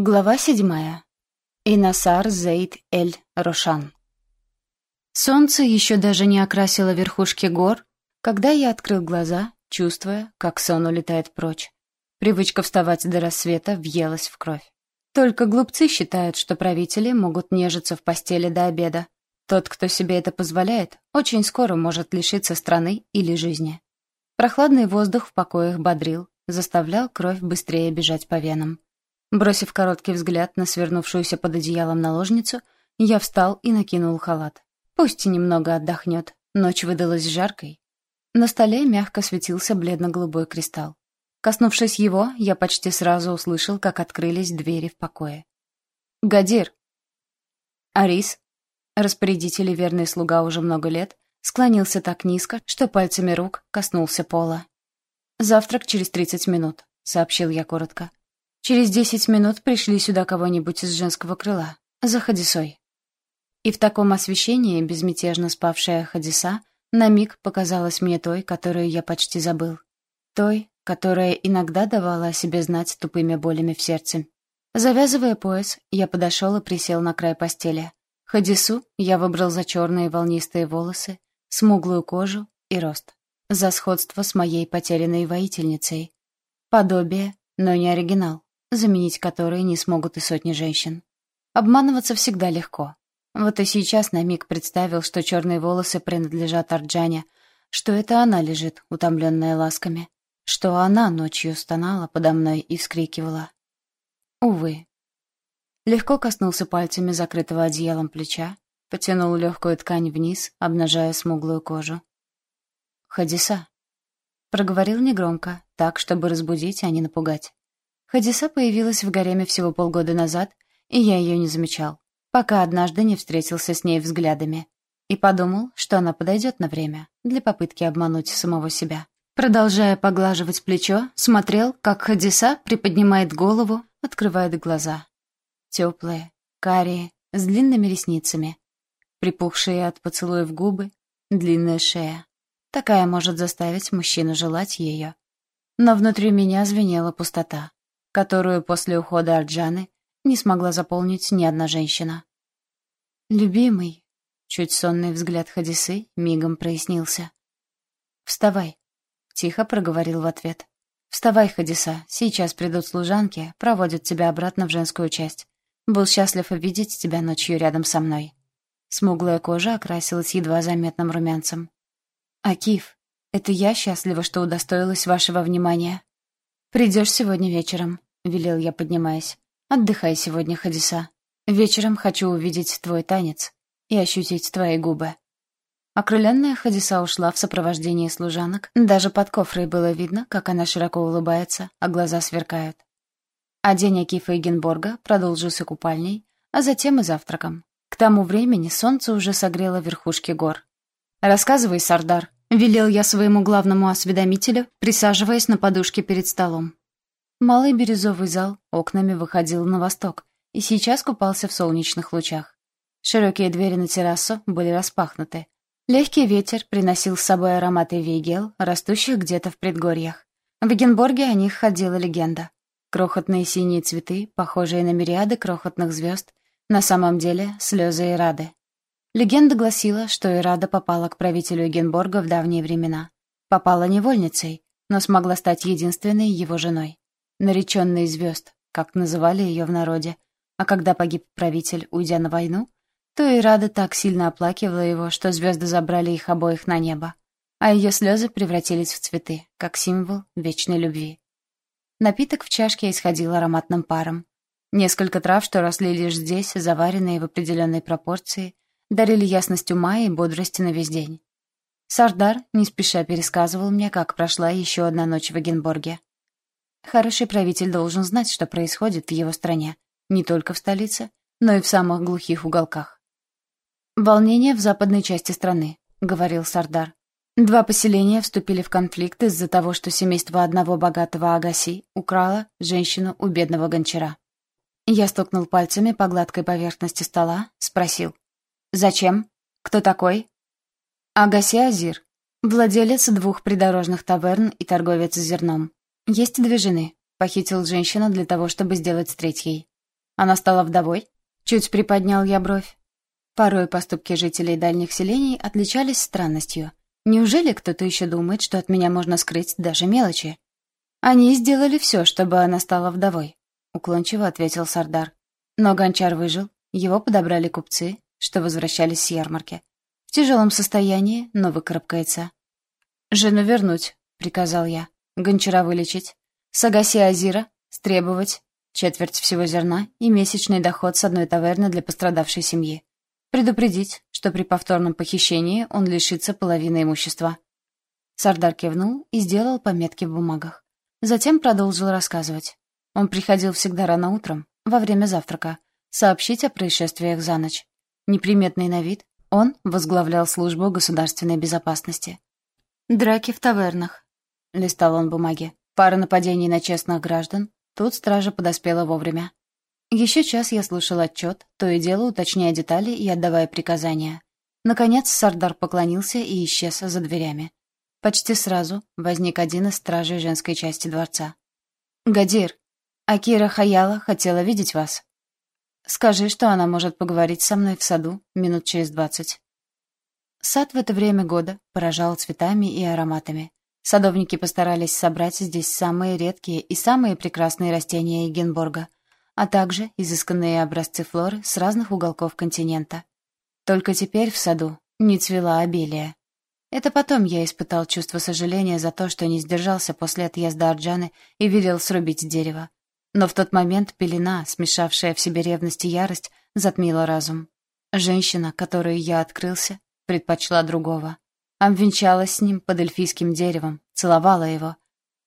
Глава седьмая. Инасар Зейд Эль-Рошан. Солнце еще даже не окрасило верхушки гор, когда я открыл глаза, чувствуя, как сон улетает прочь. Привычка вставать до рассвета въелась в кровь. Только глупцы считают, что правители могут нежиться в постели до обеда. Тот, кто себе это позволяет, очень скоро может лишиться страны или жизни. Прохладный воздух в покоях бодрил, заставлял кровь быстрее бежать по венам. Бросив короткий взгляд на свернувшуюся под одеялом наложницу, я встал и накинул халат. Пусть немного отдохнет, ночь выдалась жаркой. На столе мягко светился бледно-голубой кристалл. Коснувшись его, я почти сразу услышал, как открылись двери в покое. «Гадир!» Арис, распорядитель и верный слуга уже много лет, склонился так низко, что пальцами рук коснулся пола. «Завтрак через тридцать минут», — сообщил я коротко. Через десять минут пришли сюда кого-нибудь из женского крыла. За Хадисой. И в таком освещении безмятежно спавшая Хадиса на миг показалась мне той, которую я почти забыл. Той, которая иногда давала о себе знать тупыми болями в сердце. Завязывая пояс, я подошел и присел на край постели. Хадису я выбрал за черные волнистые волосы, смуглую кожу и рост. За сходство с моей потерянной воительницей. Подобие, но не оригинал заменить которые не смогут и сотни женщин. Обманываться всегда легко. Вот и сейчас на миг представил, что черные волосы принадлежат Арджане, что это она лежит, утомленная ласками, что она ночью стонала подо мной и вскрикивала. Увы. Легко коснулся пальцами закрытого одеялом плеча, потянул легкую ткань вниз, обнажая смуглую кожу. «Хадиса», — проговорил негромко, так, чтобы разбудить, а не напугать. Хадиса появилась в гареме всего полгода назад, и я ее не замечал, пока однажды не встретился с ней взглядами. И подумал, что она подойдет на время для попытки обмануть самого себя. Продолжая поглаживать плечо, смотрел, как Хадиса приподнимает голову, открывает глаза. Теплые, карие, с длинными ресницами. Припухшие от поцелуев губы, длинная шея. Такая может заставить мужчину желать ее. Но внутри меня звенела пустота которую после ухода Арджаны не смогла заполнить ни одна женщина. «Любимый», — чуть сонный взгляд Хадисы мигом прояснился. «Вставай», — тихо проговорил в ответ. «Вставай, Хадиса, сейчас придут служанки, проводят тебя обратно в женскую часть. Был счастлив увидеть тебя ночью рядом со мной». Смуглая кожа окрасилась едва заметным румянцем. «Акиф, это я счастлива, что удостоилась вашего внимания. Придешь сегодня вечером. — велел я, поднимаясь. «Отдыхай сегодня, Хадиса. Вечером хочу увидеть твой танец и ощутить твои губы». Окрыленная Хадиса ушла в сопровождении служанок. Даже под кофрой было видно, как она широко улыбается, а глаза сверкают. А день Акифа Эгенборга продолжился купальней, а затем и завтраком. К тому времени солнце уже согрело верхушки гор. «Рассказывай, Сардар», — велел я своему главному осведомителю, присаживаясь на подушке перед столом. Малый бирюзовый зал окнами выходил на восток и сейчас купался в солнечных лучах. Широкие двери на террасу были распахнуты. Легкий ветер приносил с собой ароматы вейгел, растущих где-то в предгорьях. В Эгенборге о них ходила легенда. Крохотные синие цветы, похожие на мириады крохотных звезд, на самом деле слезы Ирады. Легенда гласила, что Ирада попала к правителю Эгенборга в давние времена. Попала невольницей, но смогла стать единственной его женой нареченной звезд, как называли ее в народе. А когда погиб правитель, уйдя на войну, то и Рада так сильно оплакивала его, что звезды забрали их обоих на небо, а ее слезы превратились в цветы, как символ вечной любви. Напиток в чашке исходил ароматным паром. Несколько трав, что росли лишь здесь, заваренные в определенной пропорции, дарили ясность ума и бодрости на весь день. Сардар не спеша пересказывал мне, как прошла еще одна ночь в Эгенборге. Хороший правитель должен знать, что происходит в его стране, не только в столице, но и в самых глухих уголках. «Волнение в западной части страны», — говорил Сардар. Два поселения вступили в конфликт из-за того, что семейство одного богатого Агаси украло женщину у бедного гончара. Я стукнул пальцами по гладкой поверхности стола, спросил. «Зачем? Кто такой?» Агаси Азир, владелец двух придорожных таверн и торговец зерном. Есть две жены. Похитил женщину для того, чтобы сделать с третьей. Она стала вдовой? Чуть приподнял я бровь. Порой поступки жителей дальних селений отличались странностью. Неужели кто-то еще думает, что от меня можно скрыть даже мелочи? Они сделали все, чтобы она стала вдовой, уклончиво ответил Сардар. Но гончар выжил, его подобрали купцы, что возвращались с ярмарки. В тяжелом состоянии, но выкарабкается. «Жену вернуть», — приказал я. «Гончара вылечить. Сагаси Азира, стребовать четверть всего зерна и месячный доход с одной таверны для пострадавшей семьи. Предупредить, что при повторном похищении он лишится половины имущества. Сардар кивнул и сделал пометки в бумагах. Затем продолжил рассказывать. Он приходил всегда рано утром, во время завтрака, сообщить о происшествиях за ночь. Неприметный на вид, он возглавлял службу государственной безопасности. «Драки в тавернах», — листал он бумаги. «Пара нападений на честных граждан. Тут стража подоспела вовремя. Еще час я слушал отчет, то и дело уточняя детали и отдавая приказания. Наконец Сардар поклонился и исчез за дверями. Почти сразу возник один из стражей женской части дворца. «Гадир, Акира Хаяла хотела видеть вас. Скажи, что она может поговорить со мной в саду минут через двадцать». Сад в это время года поражал цветами и ароматами. Садовники постарались собрать здесь самые редкие и самые прекрасные растения Егенборга — а также изысканные образцы флоры с разных уголков континента. Только теперь в саду не цвела обилие. Это потом я испытал чувство сожаления за то, что не сдержался после отъезда Арджаны и велел срубить дерево. Но в тот момент пелена, смешавшая в себе ревность и ярость, затмила разум. Женщина, которой я открылся, предпочла другого. Обвенчалась с ним под эльфийским деревом, целовала его.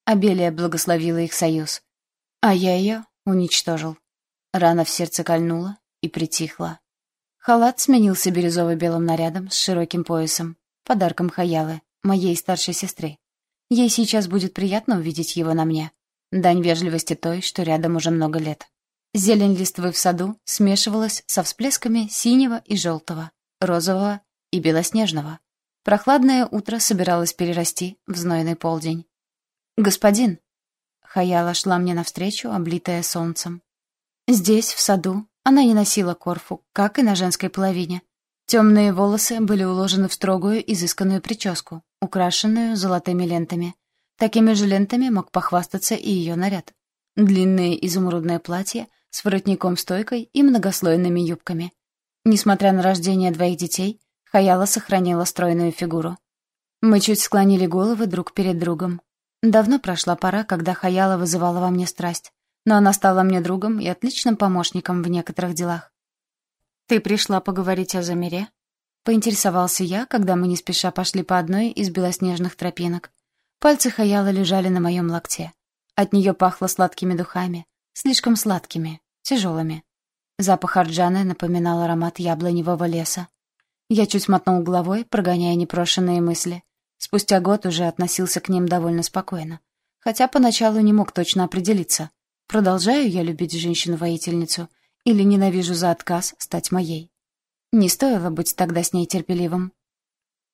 Абелия благословила их союз. А я ее уничтожил. Рана в сердце кольнула и притихла. Халат сменился бирюзово-белым нарядом с широким поясом, подарком Хаялы, моей старшей сестры. Ей сейчас будет приятно увидеть его на мне. Дань вежливости той, что рядом уже много лет. Зелень листвы в саду смешивалась со всплесками синего и желтого, розового и белоснежного. Прохладное утро собиралось перерасти в знойный полдень. «Господин!» Хаяла шла мне навстречу, облитая солнцем. Здесь, в саду, она не носила корфу, как и на женской половине. Темные волосы были уложены в строгую, изысканную прическу, украшенную золотыми лентами. Такими же лентами мог похвастаться и ее наряд. Длинное изумрудное платье с воротником-стойкой и многослойными юбками. Несмотря на рождение двоих детей, Хаяла сохранила стройную фигуру. Мы чуть склонили головы друг перед другом. Давно прошла пора, когда Хаяла вызывала во мне страсть но она стала мне другом и отличным помощником в некоторых делах. «Ты пришла поговорить о Замире?» — поинтересовался я, когда мы не спеша пошли по одной из белоснежных тропинок. Пальцы Хаяла лежали на моем локте. От нее пахло сладкими духами, слишком сладкими, тяжелыми. Запах арджаны напоминал аромат яблоневого леса. Я чуть мотнул головой, прогоняя непрошенные мысли. Спустя год уже относился к ним довольно спокойно. Хотя поначалу не мог точно определиться, Продолжаю я любить женщину-воительницу или ненавижу за отказ стать моей? Не стоило быть тогда с ней терпеливым.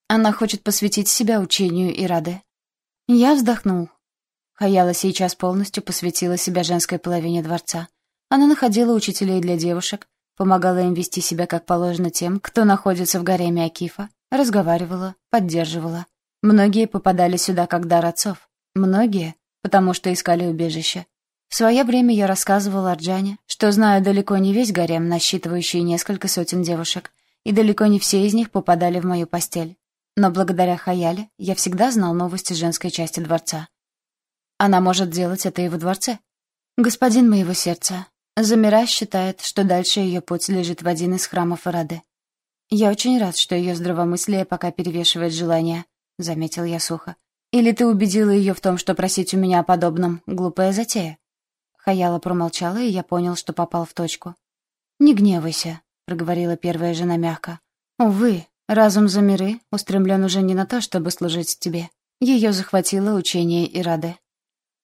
Она хочет посвятить себя учению Ирады. Я вздохнул. Хаяла сейчас полностью посвятила себя женской половине дворца. Она находила учителей для девушек, помогала им вести себя как положено тем, кто находится в гареме Акифа, разговаривала, поддерживала. Многие попадали сюда как дар отцов. Многие, потому что искали убежище. В свое время я рассказывала Арджане, что знаю далеко не весь гарем, насчитывающий несколько сотен девушек, и далеко не все из них попадали в мою постель. Но благодаря Хаяле я всегда знал новости женской части дворца. Она может делать это и во дворце. Господин моего сердца, Замира считает, что дальше ее путь лежит в один из храмов Ирады. «Я очень рад, что ее здравомыслие пока перевешивает желание», — заметил я сухо. «Или ты убедила ее в том, что просить у меня о подобном — глупая затея?» Хаяла промолчала, и я понял, что попал в точку. «Не гневайся», — проговорила первая жена мягко. «Увы, разум Замиры устремлен уже не на то, чтобы служить тебе. Ее захватило учение Ирады».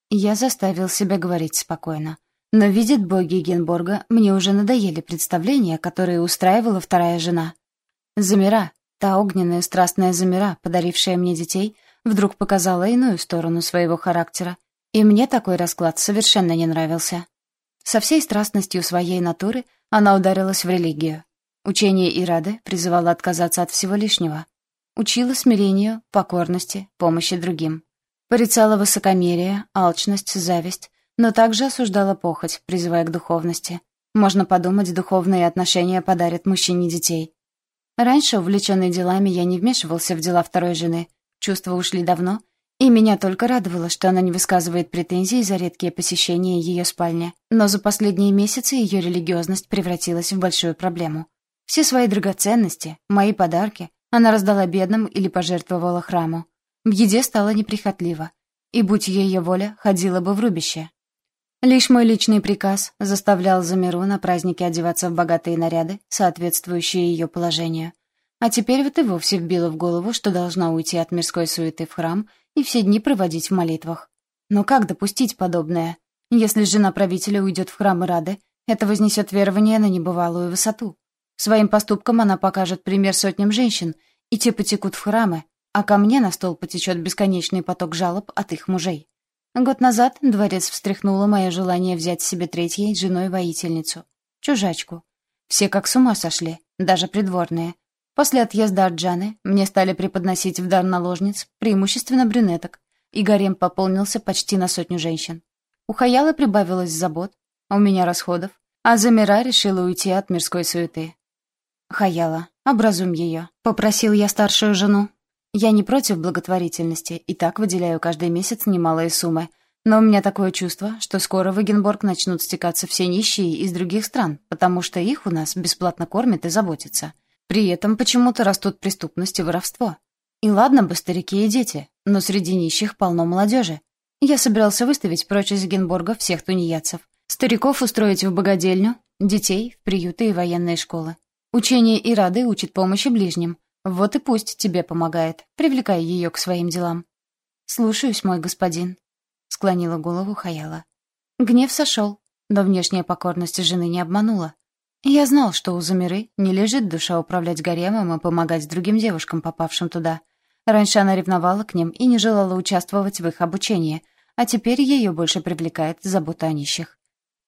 Я заставил себя говорить спокойно. Но, видит боги Генборга, мне уже надоели представления, которые устраивала вторая жена. Замира, та огненная страстная Замира, подарившая мне детей, вдруг показала иную сторону своего характера, и мне такой расклад совершенно не нравился. Со всей страстностью своей натуры она ударилась в религию. Учение Ирады призывало отказаться от всего лишнего. Учила смирению, покорности, помощи другим. Порицала высокомерие, алчность, зависть, но также осуждала похоть, призывая к духовности. Можно подумать, духовные отношения подарят мужчине детей. Раньше, увлеченный делами, я не вмешивался в дела второй жены. Чувства ушли давно, и меня только радовало, что она не высказывает претензий за редкие посещения ее спальни. Но за последние месяцы ее религиозность превратилась в большую проблему. Все свои драгоценности, мои подарки она раздала бедным или пожертвовала храму. В еде стала неприхотлива. И, будь ее воля, ходила бы в рубище. Лишь мой личный приказ заставлял Замиру на празднике одеваться в богатые наряды, соответствующие ее положению. А теперь вот и вовсе вбила в голову, что должна уйти от мирской суеты в храм и все дни проводить в молитвах. Но как допустить подобное? Если жена правителя уйдет в храм Ирады, это вознесет верование на небывалую высоту. Своим поступком она покажет пример сотням женщин, и те потекут в храмы, а ко мне на стол потечет бесконечный поток жалоб от их мужей. Год назад дворец встряхнуло мое желание взять себе третьей женой воительницу. Чужачку. Все как с ума сошли, даже придворные. После отъезда от Джаны мне стали преподносить в дар наложниц, преимущественно брюнеток, и гарем пополнился почти на сотню женщин. У Хаялы прибавилось забот, а у меня расходов, а Замира решила уйти от мирской суеты. «Хаяла, образум ее», — попросил я старшую жену, я не против благотворительности и так выделяю каждый месяц немалые суммы. Но у меня такое чувство, что скоро в Эгенборг начнут стекаться все нищие из других стран, потому что их у нас бесплатно кормят и заботятся. При этом почему-то растут преступность и воровство. И ладно бы старики и дети, но среди нищих полно молодежи. Я собирался выставить прочь из Эгенборга всех тунеядцев. Стариков устроить в богадельню, детей в приюты и военные школы. Учение и рады учит помощи ближним, вот и пусть тебе помогает, привлекай ее к своим делам. Слушаюсь, мой господин, склонила голову Хаяла. Гнев сошел, но внешняя покорность жены не обманула. Я знал, что у Замиры не лежит душа управлять гаремом и помогать другим девушкам, попавшим туда. Раньше она ревновала к ним и не желала участвовать в их обучении, а теперь ее больше привлекает забота о нищих.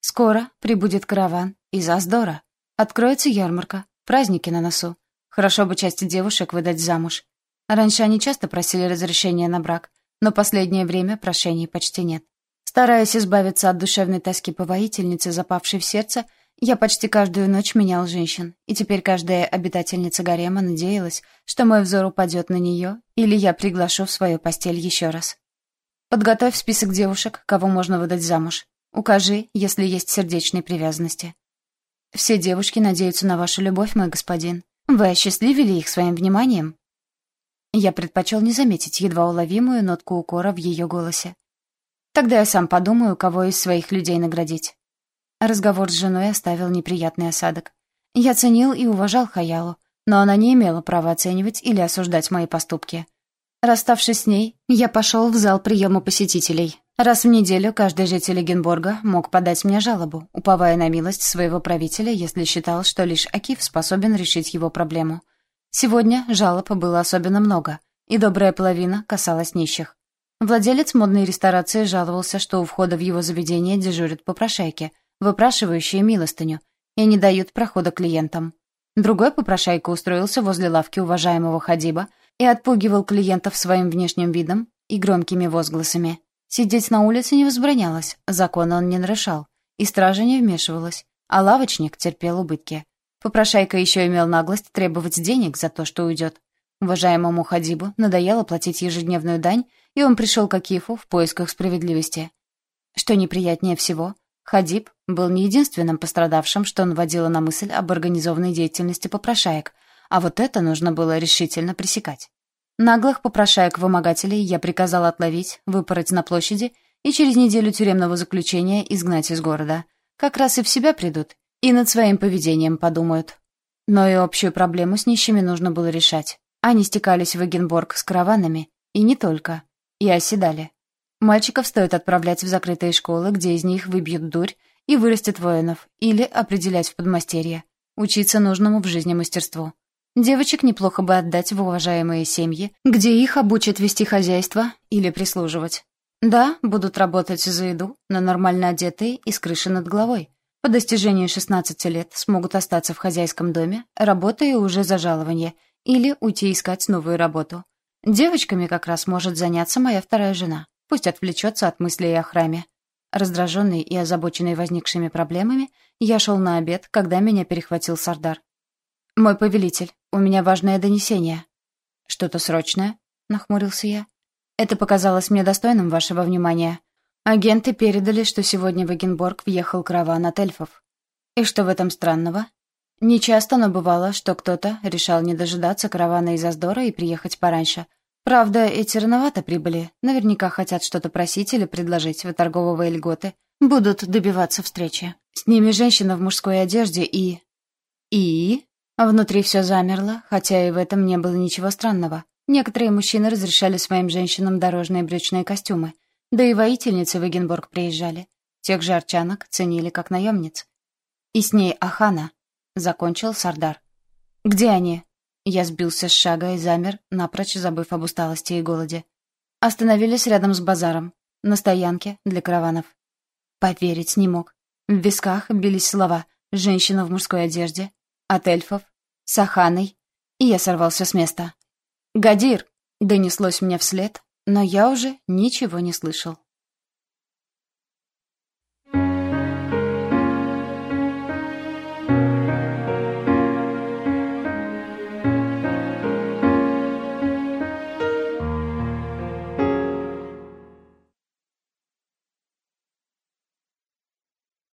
Скоро прибудет караван из Аздора. Откроется ярмарка, праздники на носу. Хорошо бы часть девушек выдать замуж. Раньше они часто просили разрешения на брак, но последнее время прошений почти нет. Стараясь избавиться от душевной тоски по воительнице, запавшей в сердце, я почти каждую ночь менял женщин, и теперь каждая обитательница гарема надеялась, что мой взор упадет на нее, или я приглашу в свою постель еще раз. Подготовь список девушек, кого можно выдать замуж. Укажи, если есть сердечные привязанности. Все девушки надеются на вашу любовь, мой господин. Вы осчастливили их своим вниманием?» Я предпочел не заметить едва уловимую нотку укора в ее голосе. «Тогда я сам подумаю, кого из своих людей наградить». Разговор с женой оставил неприятный осадок. Я ценил и уважал Хаялу, но она не имела права оценивать или осуждать мои поступки. Расставшись с ней, я пошел в зал приема посетителей. Раз в неделю каждый житель Генборга мог подать мне жалобу, уповая на милость своего правителя, если считал, что лишь Акиф способен решить его проблему. Сегодня жалоб было особенно много, и добрая половина касалась нищих. Владелец модной ресторации жаловался, что у входа в его заведение дежурят попрошайки, выпрашивающие милостыню, и не дают прохода клиентам. Другой попрошайка устроился возле лавки уважаемого Хадиба и отпугивал клиентов своим внешним видом и громкими возгласами. Сидеть на улице не возбранялось, закон он не нарушал, и стража не вмешивалась, а лавочник терпел убытки. Попрошайка еще имел наглость требовать денег за то, что уйдет. Уважаемому Хадибу надоело платить ежедневную дань, и он пришел к Акифу в поисках справедливости. Что неприятнее всего, Хадиб был не единственным пострадавшим, что наводило на мысль об организованной деятельности попрошаек, а вот это нужно было решительно пресекать. Наглых попрошаек-вымогателей я приказал отловить, выпороть на площади и через неделю тюремного заключения изгнать из города. Как раз и в себя придут, и над своим поведением подумают. Но и общую проблему с нищими нужно было решать. Они стекались в Эгенборг с караванами, и не только, и оседали. Мальчиков стоит отправлять в закрытые школы, где из них выбьют дурь и вырастет воинов, или определять в подмастерье, учиться нужному в жизни мастерству. Девочек неплохо бы отдать в уважаемые семьи, где их обучат вести хозяйство или прислуживать. Да, будут работать за еду, но нормально одетые и с крыши над головой. По достижении 16 лет смогут остаться в хозяйском доме, работая уже за жалование, или уйти искать новую работу. Девочками как раз может заняться моя вторая жена. Пусть отвлечется от мыслей о храме. Раздраженный и озабоченный возникшими проблемами, я шел на обед, когда меня перехватил Сардар. «Мой повелитель, у меня важное донесение». «Что-то срочное?» — нахмурился я. «Это показалось мне достойным вашего внимания. Агенты передали, что сегодня в Эгенборг въехал караван от эльфов. И что в этом странного? Нечасто, но бывало, что кто-то решал не дожидаться каравана из Аздора и приехать пораньше. Правда, эти рановато прибыли. Наверняка хотят что-то просить или предложить в торговые льготы. Будут добиваться встречи. С ними женщина в мужской одежде и... И... Внутри все замерло, хотя и в этом не было ничего странного. Некоторые мужчины разрешали своим женщинам дорожные брючные костюмы. Да и воительницы в Эгенборг приезжали. Тех же арчанок ценили как наемниц. И с ней Ахана, — закончил Сардар. «Где они?» Я сбился с шага и замер, напрочь забыв об усталости и голоде. Остановились рядом с базаром, на стоянке для караванов. Поверить не мог. В висках бились слова «женщина в мужской одежде», «от эльфов», «с Аханой», и я сорвался с места. «Гадир!» — донеслось мне вслед, но я уже ничего не слышал.